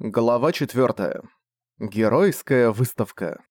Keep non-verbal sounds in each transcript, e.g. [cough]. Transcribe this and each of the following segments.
Глава 4. Геройская выставка.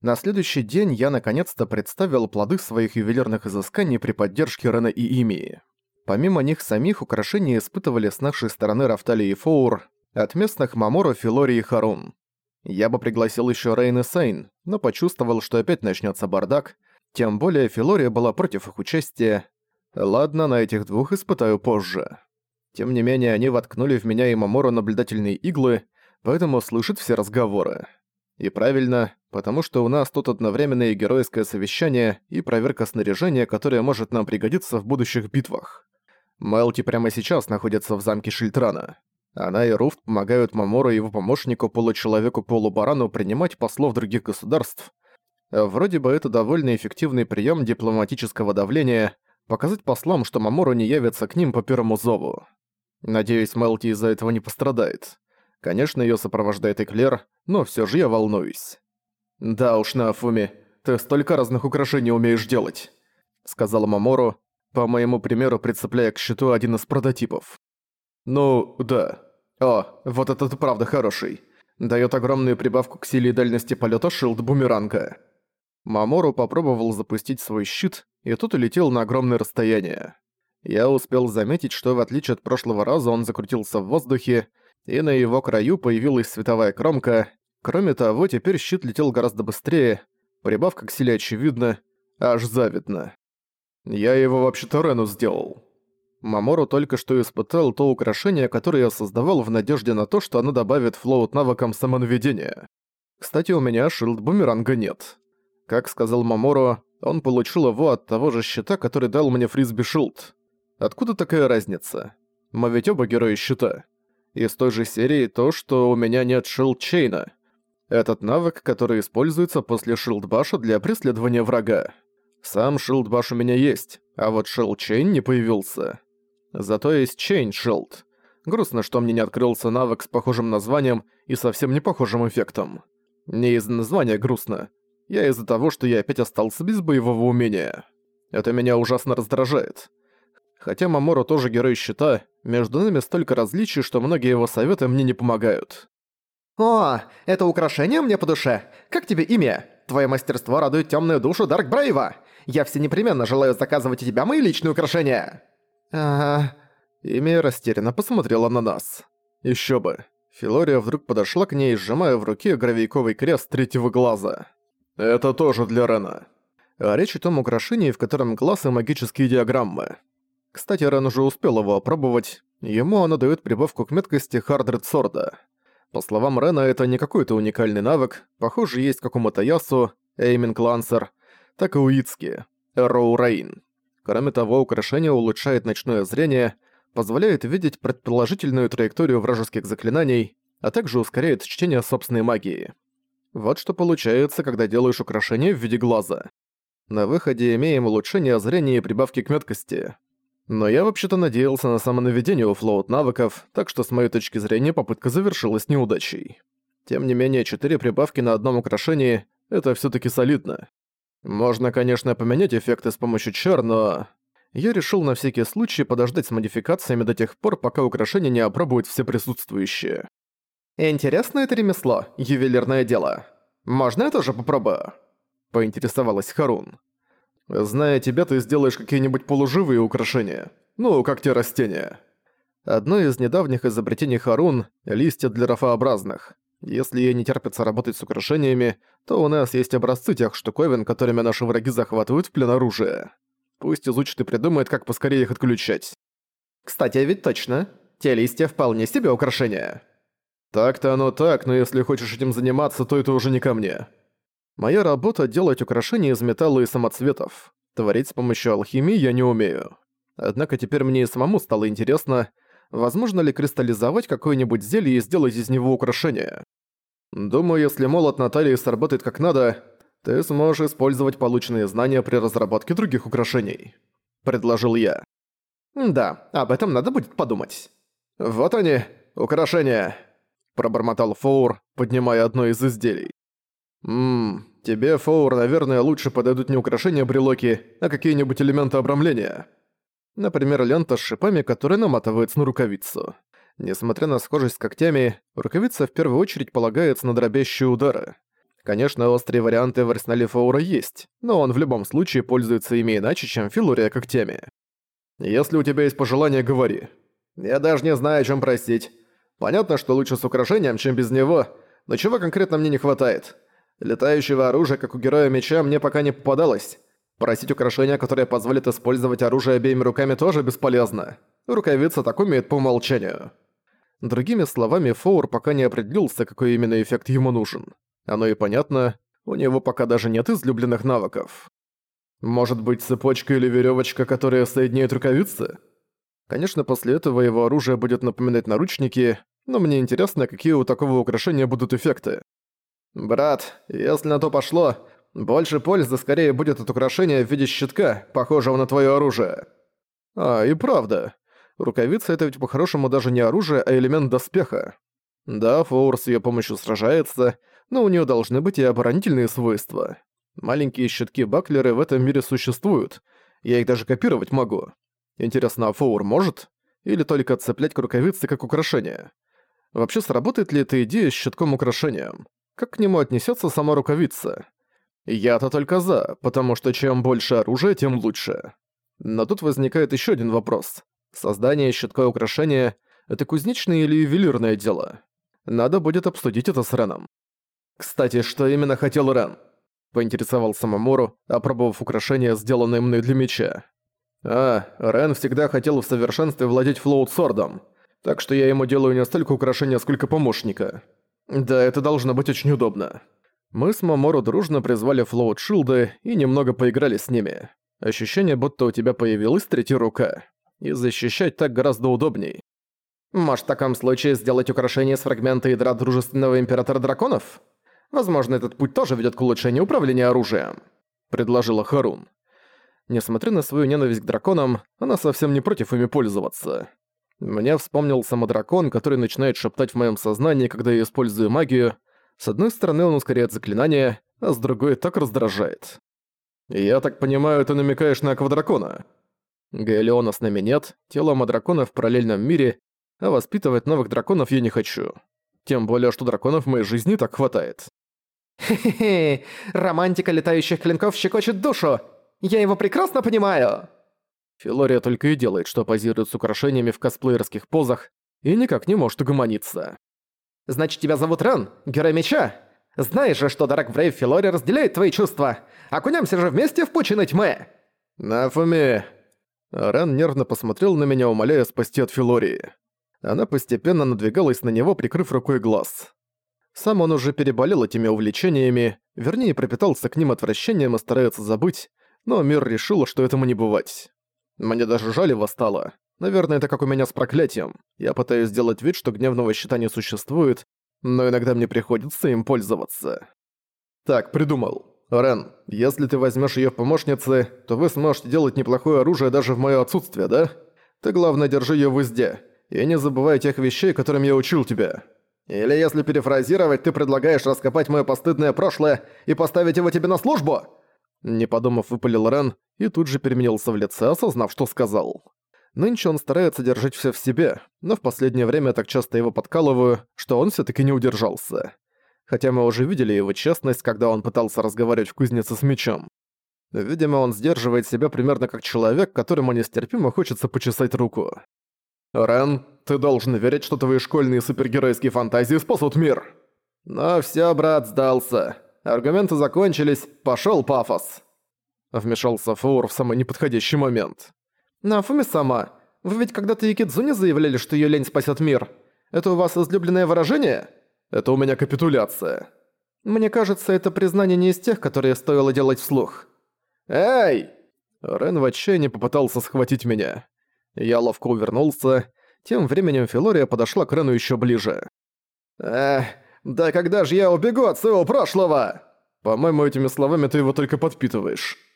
На следующий день я наконец-то представил плоды своих ювелирных изысканий при поддержке Рена и Имии. Помимо них самих, украшения испытывали с нашей стороны Рафтали и Фоур, от местных Маморо, Филори и Харун. Я бы пригласил еще Рейн и Сейн, но почувствовал, что опять начнется бардак, тем более Филория была против их участия. Ладно, на этих двух испытаю позже. Тем не менее, они воткнули в меня и Мамору наблюдательные иглы, поэтому слышат все разговоры. И правильно, потому что у нас тут одновременное геройское совещание и проверка снаряжения, которое может нам пригодиться в будущих битвах. Мелти прямо сейчас находится в замке Шильтрана. Она и Руфт помогают Мамору и его помощнику получеловеку-полубарану принимать послов других государств. Вроде бы это довольно эффективный прием дипломатического давления – показать послам, что Мамору не явится к ним по первому зову. Надеюсь, Мелти из-за этого не пострадает. Конечно, её сопровождает Эклер, но всё же я волнуюсь. «Да уж, Нафуми, ты столько разных украшений умеешь делать», — сказала Мамору, по моему примеру прицепляя к щиту один из прототипов. «Ну, да. О, вот этот правда хороший. Даёт огромную прибавку к силе и дальности полёта шилд бумеранга». Мамору попробовал запустить свой щит, и тут улетел на огромное расстояние. Я успел заметить, что в отличие от прошлого раза он закрутился в воздухе, и на его краю появилась световая кромка. Кроме того, теперь щит летел гораздо быстрее, прибавка к силе очевидна, аж завидно. Я его вообще-то Рену сделал. Мамору только что испытал то украшение, которое я создавал в надежде на то, что оно добавит флоут навыкам самонаведения. Кстати, у меня шилд-бумеранга нет. Как сказал Мамору, он получил его от того же щита, который дал мне Frisbee Shield. Откуда такая разница? Мы ведь оба герои щита. Из той же серии то, что у меня нет Shield Chain а. Этот навык, который используется после Shield Bash а для преследования врага. Сам Shield Bash у меня есть, а вот Shield Chain не появился. Зато есть Chain Shield. Грустно, что мне не открылся навык с похожим названием и совсем не похожим эффектом. Не из названия грустно, я из-за того, что я опять остался без боевого умения. Это меня ужасно раздражает. Хотя Мамору тоже герой щита, между нами столько различий, что многие его советы мне не помогают. «О, это украшение мне по душе. Как тебе имя? Твое мастерство радует темную душу Дарк Брейва. Я все непременно желаю заказывать у тебя мои личные украшения». «Ага». Имя растерянно посмотрела на нас. Еще бы. Филория вдруг подошла к ней, сжимая в руке гравийковый крест третьего глаза. Это тоже для Рена. А речь о том украшении, в котором глаз и магические диаграммы. Кстати, Рен уже успел его опробовать. Ему оно дает прибавку к меткости Хардред Сорда. По словам Рена, это не какой-то уникальный навык, похоже, есть как у Матаясу, Эйминг Лансер, так и у Ицки, Роу Рейн. Кроме того, украшение улучшает ночное зрение, позволяет видеть предположительную траекторию вражеских заклинаний, а также ускоряет чтение собственной магии. Вот что получается, когда делаешь украшение в виде глаза. На выходе имеем улучшение зрения и прибавки к меткости. Но я вообще-то надеялся на самонаведение у флоут навыков, так что с моей точки зрения попытка завершилась неудачей. Тем не менее, четыре прибавки на одном украшении — это все таки солидно. Можно, конечно, поменять эффекты с помощью чар, но... Я решил на всякий случай подождать с модификациями до тех пор, пока украшения не опробуют все присутствующие. «Интересное это ремесло, ювелирное дело. Можно я тоже попробую?» Поинтересовалась Харун. «Зная тебя, ты сделаешь какие-нибудь полуживые украшения. Ну, как те растения». Одно из недавних изобретений Харун – листья для рафообразных. Если ей не терпится работать с украшениями, то у нас есть образцы тех штуковин, которыми наши враги захватывают в плен оружие. Пусть изучит и придумает, как поскорее их отключать. Кстати, ведь точно. Те листья вполне себе украшения. Так-то оно так, но если хочешь этим заниматься, то это уже не ко мне. Моя работа — делать украшения из металла и самоцветов. Творить с помощью алхимии я не умею. Однако теперь мне и самому стало интересно, возможно ли кристаллизовать какое-нибудь зелье и сделать из него украшение. Думаю, если молот Натальи сработает как надо, ты сможешь использовать полученные знания при разработке других украшений. Предложил я. Да, об этом надо будет подумать. Вот они, украшения пробормотал Фоур, поднимая одно из изделий. «Ммм, тебе, Фоур, наверное, лучше подойдут не украшения брелоки, а какие-нибудь элементы обрамления. Например, лента с шипами, которая наматывается на рукавицу. Несмотря на схожесть с когтями, рукавица в первую очередь полагается на дробящие удары. Конечно, острые варианты в арсенале Фаура есть, но он в любом случае пользуется ими иначе, чем Филурия когтями. Если у тебя есть пожелания, говори. Я даже не знаю, о чем просить. Понятно, что лучше с украшением, чем без него, но чего конкретно мне не хватает? Летающего оружия, как у героя меча, мне пока не попадалось. Просить украшения, которое позволит использовать оружие обеими руками, тоже бесполезно. Рукавица так умеет по умолчанию. Другими словами, Фоур пока не определился, какой именно эффект ему нужен. Оно и понятно, у него пока даже нет излюбленных навыков. Может быть, цепочка или веревочка, которая соединяет рукавицы? Конечно, после этого его оружие будет напоминать наручники, но мне интересно, какие у такого украшения будут эффекты. Брат, если на то пошло, больше пользы скорее будет от украшения в виде щитка, похожего на твое оружие. А, и правда. Рукавица — это ведь по-хорошему даже не оружие, а элемент доспеха. Да, Фоур с её помощью сражается, но у неё должны быть и оборонительные свойства. Маленькие щитки-баклеры в этом мире существуют. Я их даже копировать могу. Интересно, а Фоур может? Или только цеплять к рукавице как украшение? Вообще, сработает ли эта идея с щитком-украшением? Как к нему отнесётся сама рукавица? Я-то только за, потому что чем больше оружия, тем лучше. Но тут возникает ещё один вопрос. Создание щитка украшения — это кузнечное или ювелирное дело. Надо будет обсудить это с Реном. Кстати, что именно хотел Рен? Поинтересовался Мамору, опробовав украшение, сделанное мной для меча. А, Рен всегда хотел в совершенстве владеть флоут-сордом, так что я ему делаю не столько украшения, сколько помощника. Да, это должно быть очень удобно. Мы с Мамору дружно призвали флоут-шилды и немного поиграли с ними. Ощущение, будто у тебя появилась третья рука и защищать так гораздо удобней. Может, в таком случае сделать украшение с фрагмента ядра дружественного императора драконов? Возможно, этот путь тоже ведет к улучшению управления оружием», — предложила Харун. Несмотря на свою ненависть к драконам, она совсем не против ими пользоваться. Мне вспомнил самодракон, который начинает шептать в моем сознании, когда я использую магию. С одной стороны, он ускоряет заклинание, а с другой так раздражает. «Я так понимаю, ты намекаешь на аквадракона?» Гаэлеона с нами нет, тело Мадракона в параллельном мире, а воспитывать новых драконов я не хочу. Тем более, что драконов в моей жизни так хватает. Хе-хе-хе, романтика летающих клинков щекочет душу. Я его прекрасно понимаю. Филория только и делает, что позирует с украшениями в косплеерских позах и никак не может угомониться. Значит, тебя зовут Рен, герой меча? Знаешь же, что Дарак Брейв Филория разделяет твои чувства. Окунемся же вместе в пучины тьмы. Нафуми, Рен нервно посмотрел на меня, умоляя спасти от Филории. Она постепенно надвигалась на него, прикрыв рукой глаз. Сам он уже переболел этими увлечениями, вернее, пропитался к ним отвращением и старается забыть, но мир решил, что этому не бывать. Мне даже жаль его стало. Наверное, это как у меня с проклятием. Я пытаюсь сделать вид, что гневного щита не существует, но иногда мне приходится им пользоваться. Так, придумал. «Рен, если ты возьмешь ее в помощницы, то вы сможете делать неплохое оружие даже в мое отсутствие, да? Ты, главное, держи ее в узде. И не забывай тех вещей, которым я учил тебя. Или если перефразировать, ты предлагаешь раскопать мое постыдное прошлое и поставить его тебе на службу?» Не подумав, выпалил Рен и тут же переменился в лице, осознав, что сказал. Нынче он старается держать все в себе, но в последнее время так часто его подкалываю, что он все таки не удержался хотя мы уже видели его честность, когда он пытался разговаривать в кузнице с мечом. Видимо, он сдерживает себя примерно как человек, которому нестерпимо хочется почесать руку. «Рен, ты должен верить, что твои школьные супергеройские фантазии спасут мир!» «Но всё, брат, сдался. Аргументы закончились, пошёл пафос!» Вмешался Фур в самый неподходящий момент. «Нафуми сама, вы ведь когда-то Якидзуне заявляли, что её лень спасет мир. Это у вас излюбленное выражение?» Это у меня капитуляция. Мне кажется, это признание не из тех, которые стоило делать вслух. Эй! Рен в отчаянии попытался схватить меня. Я ловко увернулся. Тем временем Филория подошла к Рену еще ближе. «Эх, да когда же я убегу от своего прошлого?» «По-моему, этими словами ты его только подпитываешь», —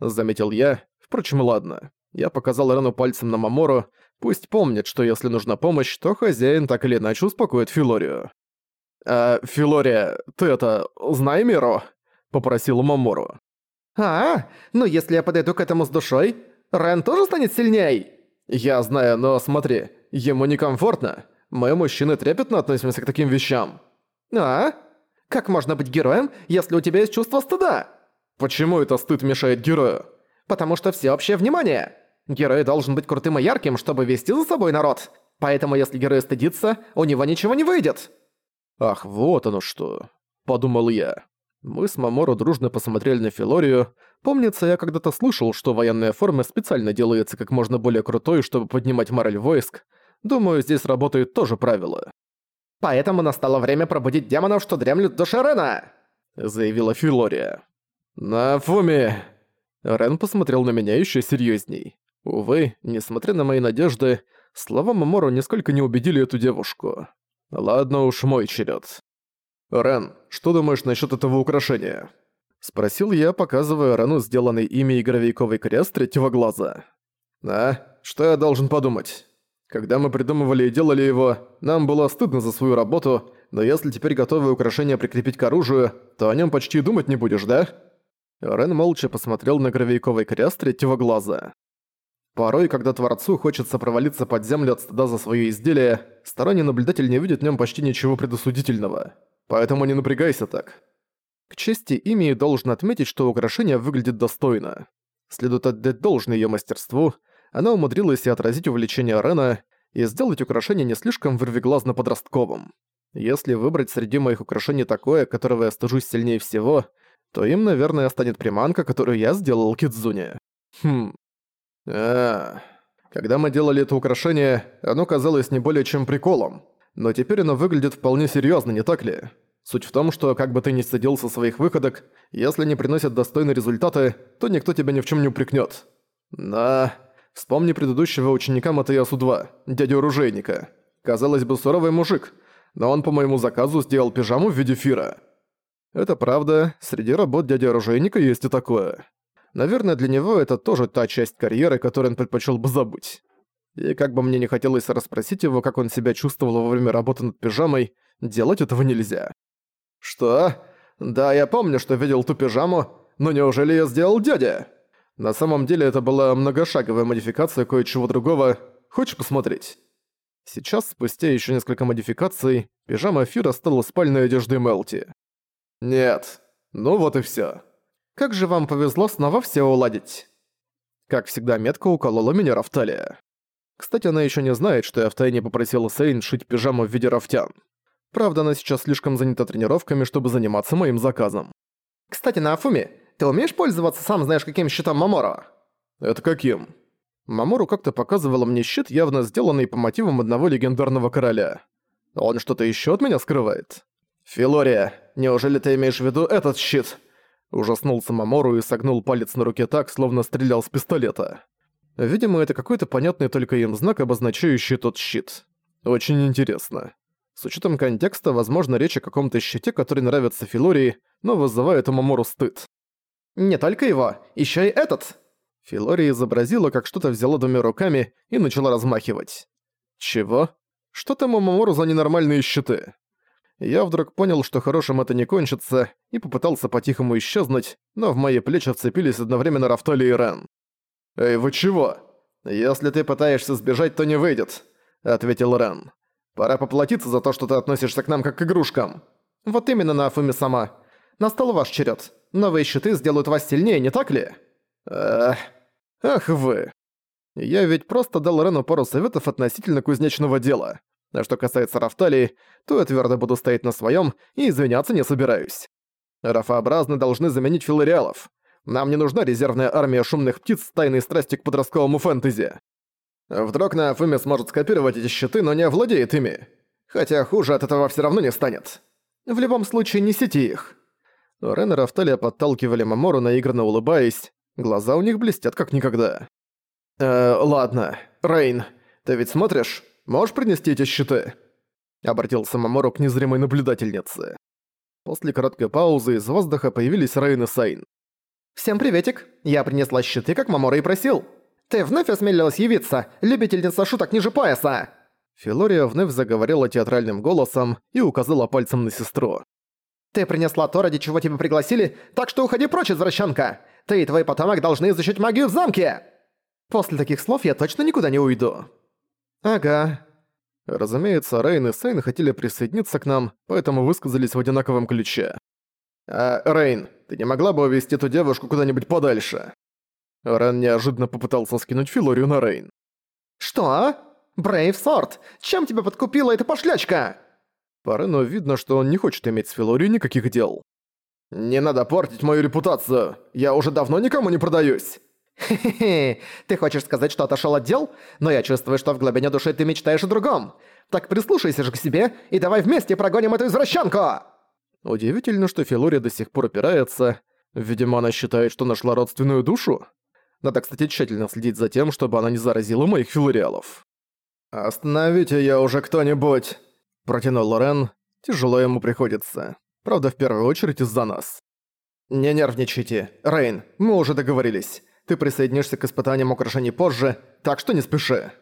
заметил я. Впрочем, ладно. Я показал Рену пальцем на Мамору. Пусть помнит, что если нужна помощь, то хозяин так или иначе успокоит Филорию. «Э, Филория, ты это, знай Миру?» — попросил Мамору. «А, ну если я подойду к этому с душой, Рен тоже станет сильней?» «Я знаю, но смотри, ему некомфортно. Мы, мужчины, трепетно относимся к таким вещам. А? Как можно быть героем, если у тебя есть чувство стыда? Почему это стыд мешает герою? Потому что всеобщее внимание. Герой должен быть крутым и ярким, чтобы вести за собой народ. Поэтому если герой стыдится, у него ничего не выйдет. Ах, вот оно что. Подумал я. Мы с Маморо дружно посмотрели на Филорию. Помнится, я когда-то слышал, что военная форма специально делается как можно более крутой, чтобы поднимать мораль войск. Думаю, здесь работает тоже правило. «Поэтому настало время пробудить демонов, что дремлют в душе Рена!» заявила Филория. «На Фуми!» Рен посмотрел на меня еще серьезней. Увы, несмотря на мои надежды, слова Мамору нисколько не убедили эту девушку. Ладно уж, мой черед. «Рен, что думаешь насчет этого украшения?» Спросил я, показывая Рену сделанный ими и гравейковый крест третьего глаза. «А? Что я должен подумать? Когда мы придумывали и делали его, нам было стыдно за свою работу, но если теперь готовое украшение прикрепить к оружию, то о нем почти думать не будешь, да?» Рен молча посмотрел на гравейковый крест третьего глаза. Порой, когда Творцу хочется провалиться под землю от стыда за своё изделие, сторонний наблюдатель не видит в нём почти ничего предосудительного. Поэтому не напрягайся так. К чести ими должен отметить, что украшение выглядит достойно. Следует отдать должное её мастерству, она умудрилась и отразить увлечение Рена, и сделать украшение не слишком вырвиглазно-подростковым. Если выбрать среди моих украшений такое, которого я стыжусь сильнее всего, то им, наверное, станет приманка, которую я сделал Кидзуне. Хм, а, когда мы делали это украшение, оно казалось не более чем приколом. Но теперь оно выглядит вполне серьезно, не так ли? Суть в том, что как бы ты ни садился своих выходок, если не приносят достойные результаты, то никто тебя ни в чем не упрекнет. Да, вспомни предыдущего ученика Матаясу-2, дядю оружейника. Казалось бы, суровый мужик, но он по моему заказу сделал пижаму в виде фира. Это правда, среди работ дяди оружейника есть и такое. Наверное, для него это тоже та часть карьеры, которую он предпочел бы забыть. И как бы мне не хотелось расспросить его, как он себя чувствовал во время работы над пижамой, делать этого нельзя. «Что? Да, я помню, что видел ту пижаму, но неужели я сделал дядя?» На самом деле это была многошаговая модификация кое-чего другого. Хочешь посмотреть? Сейчас, спустя еще несколько модификаций, пижама Фира стала спальной одеждой Мелти. Нет. Ну вот и все. Как же вам повезло снова все уладить. Как всегда метко уколола меня Рафталия. Кстати, она еще не знает, что я втайне попросила Сейн шить пижаму в виде рафтян. Правда, она сейчас слишком занята тренировками, чтобы заниматься моим заказом. «Кстати, на Афуме, ты умеешь пользоваться сам знаешь каким щитом Маморо?» «Это каким?» Мамору как-то показывала мне щит, явно сделанный по мотивам одного легендарного короля. Он что-то еще от меня скрывает? «Филория, неужели ты имеешь в виду этот щит?» Ужаснулся Мамору и согнул палец на руке так, словно стрелял с пистолета. Видимо, это какой-то понятный только им знак, обозначающий тот щит. Очень интересно. С учетом контекста, возможно, речь о каком-то щите, который нравится Филории, но вызывает у Мамору стыд. «Не только его, еще и этот!» Филория изобразила, как что-то взяла двумя руками и начала размахивать. «Чего? Что там у Мамору за ненормальные щиты?» Я вдруг понял, что хорошим это не кончится, и попытался по-тихому исчезнуть, но в мои плечи вцепились одновременно Рафтали и Рен. «Эй, вы чего? Если ты пытаешься сбежать, то не выйдет», — ответил Рен. «Пора поплатиться за то, что ты относишься к нам как к игрушкам». «Вот именно, Нафуми сама. Настал ваш черед. Новые щиты сделают вас сильнее, не так ли?» «Эх, ах вы. Я ведь просто дал Рену пару советов относительно кузнечного дела. А что касается Рафталии, то я твердо буду стоять на своем и извиняться не собираюсь. Рафообразны должны заменить филариалов. Нам не нужна резервная армия шумных птиц с тайной страстью к подростковому фэнтези. Вдруг Наофуми сможет скопировать эти щиты, но не овладеет ими. Хотя хуже от этого все равно не станет. В любом случае, несите их. Рен и Рафталия подталкивали Мамору, наигранно улыбаясь. Глаза у них блестят как никогда. «Э, ладно. Рейн, ты ведь смотришь? Можешь принести эти щиты?» Обратился Мамору к незримой наблюдательнице. После короткой паузы из воздуха появились Рейн и Сайн. «Всем приветик! Я принесла щиты, как Мамора и просил! Ты вновь осмелилась явиться, любительница шуток ниже пояса!» Филория вновь заговорила театральным голосом и указала пальцем на сестру. «Ты принесла то, ради чего тебя пригласили, так что уходи прочь, извращенка! Ты и твой потомок должны изучить магию в замке!» После таких слов я точно никуда не уйду. «Ага». Разумеется, Рейн и Сейн хотели присоединиться к нам, поэтому высказались в одинаковом ключе. «А, Рейн, ты не могла бы увезти эту девушку куда-нибудь подальше?» Рен неожиданно попытался скинуть Филорию на Рейн. «Что? Брейв Сорт, чем тебя подкупила эта пошлячка?» По Рену видно, что он не хочет иметь с Филорией никаких дел. «Не надо портить мою репутацию! Я уже давно никому не продаюсь!» «Хе-хе, [laughs] ты хочешь сказать, что отошёл от дел? Но я чувствую, что в глубине души ты мечтаешь о другом. Так прислушайся же к себе и давай вместе прогоним эту извращенку!» Удивительно, что Филория до сих пор опирается. Видимо, она считает, что нашла родственную душу. Надо, кстати, тщательно следить за тем, чтобы она не заразила моих филориалов. «Остановите я уже кто-нибудь!» Протянул Лорен. Тяжело ему приходится. Правда, в первую очередь из-за нас. «Не нервничайте. Рейн, мы уже договорились. Ты присоединишься к испытаниям украшений позже, так что не спеши».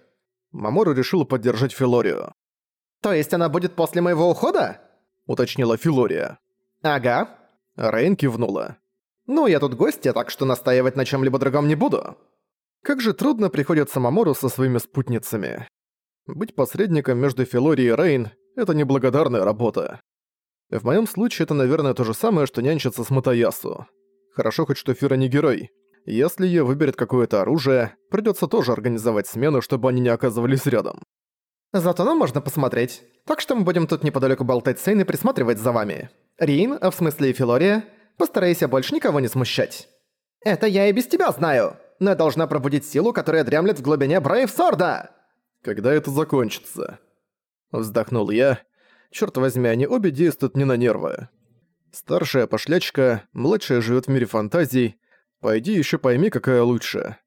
Мамору решил поддержать Филорию. «То есть она будет после моего ухода?» Уточнила Филория. «Ага». Рейн кивнула. «Ну, я тут гостья, так что настаивать на чем либо другом не буду». Как же трудно приходится Мамору со своими спутницами. Быть посредником между Филорией и Рейн — это неблагодарная работа. В моем случае это, наверное, то же самое, что нянчиться с Матаясу. Хорошо хоть что Фира не герой. Если ее выберет какое-то оружие, придется тоже организовать смену, чтобы они не оказывались рядом. Зато нам можно посмотреть. Так что мы будем тут неподалеку болтать Сейн и присматривать за вами. Рин, а в смысле и Филория, постарайся больше никого не смущать. Это я и без тебя знаю, но я должна пробудить силу, которая дремлет в глубине Брейвсорда. Когда это закончится? Вздохнул я. Черт возьми, они обе действуют не на нервы. Старшая пошлячка, младшая живет в мире фантазий, Пойди еще пойми, какая лучше.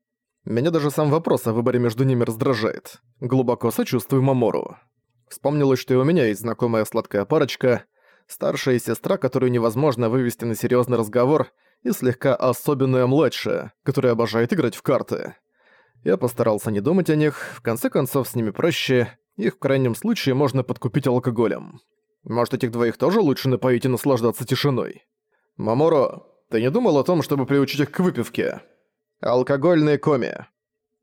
Меня даже сам вопрос о выборе между ними раздражает. Глубоко сочувствую Мамору. Вспомнилось, что и у меня есть знакомая сладкая парочка, старшая сестра, которую невозможно вывести на серьезный разговор, и слегка особенная младшая, которая обожает играть в карты. Я постарался не думать о них, в конце концов с ними проще, их в крайнем случае можно подкупить алкоголем. Может, этих двоих тоже лучше напоить и наслаждаться тишиной? Маморо, ты не думал о том, чтобы приучить их к выпивке? Алкогольной коме.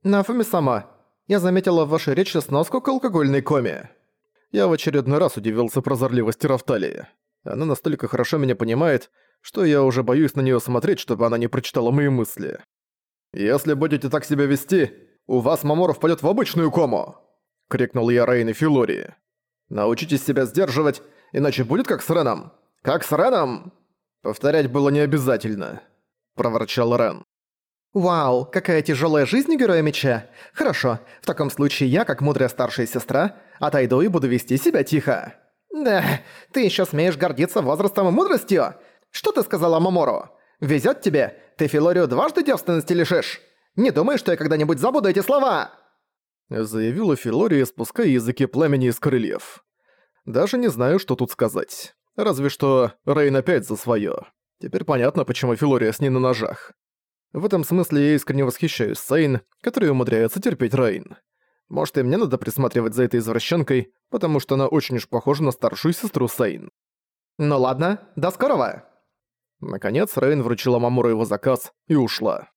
Нафуми сама. Я заметила в вашей речи сноску к алкогольной коме. Я в очередной раз удивился прозорливости Рафталии. Она настолько хорошо меня понимает, что я уже боюсь на неё смотреть, чтобы она не прочитала мои мысли. «Если будете так себя вести, у вас Мамор впадёт в обычную кому!» — крикнул я Рейн и Филории. «Научитесь себя сдерживать, иначе будет как с Реном! Как с Реном!» «Повторять было не обязательно», — проворчал Рен. «Вау, какая тяжелая жизнь Героя Меча! Хорошо, в таком случае я, как мудрая старшая сестра, отойду и буду вести себя тихо». «Да, ты еще смеешь гордиться возрастом и мудростью? Что ты сказала Мамору? Везет тебе? Ты Филорию дважды девственности лишишь? Не думай, что я когда-нибудь забуду эти слова!» Заявила Филория, спуская языки пламени из крыльев. Даже не знаю, что тут сказать. Разве что Рейн опять за своё. Теперь понятно, почему Филория с ней на ножах. В этом смысле я искренне восхищаюсь Сейн, который умудряется терпеть Рейн. Может, и мне надо присматривать за этой извращенкой, потому что она очень уж похожа на старшую сестру Сейн. Ну ладно, до скорого! Наконец, Рейн вручила Мамуру его заказ и ушла.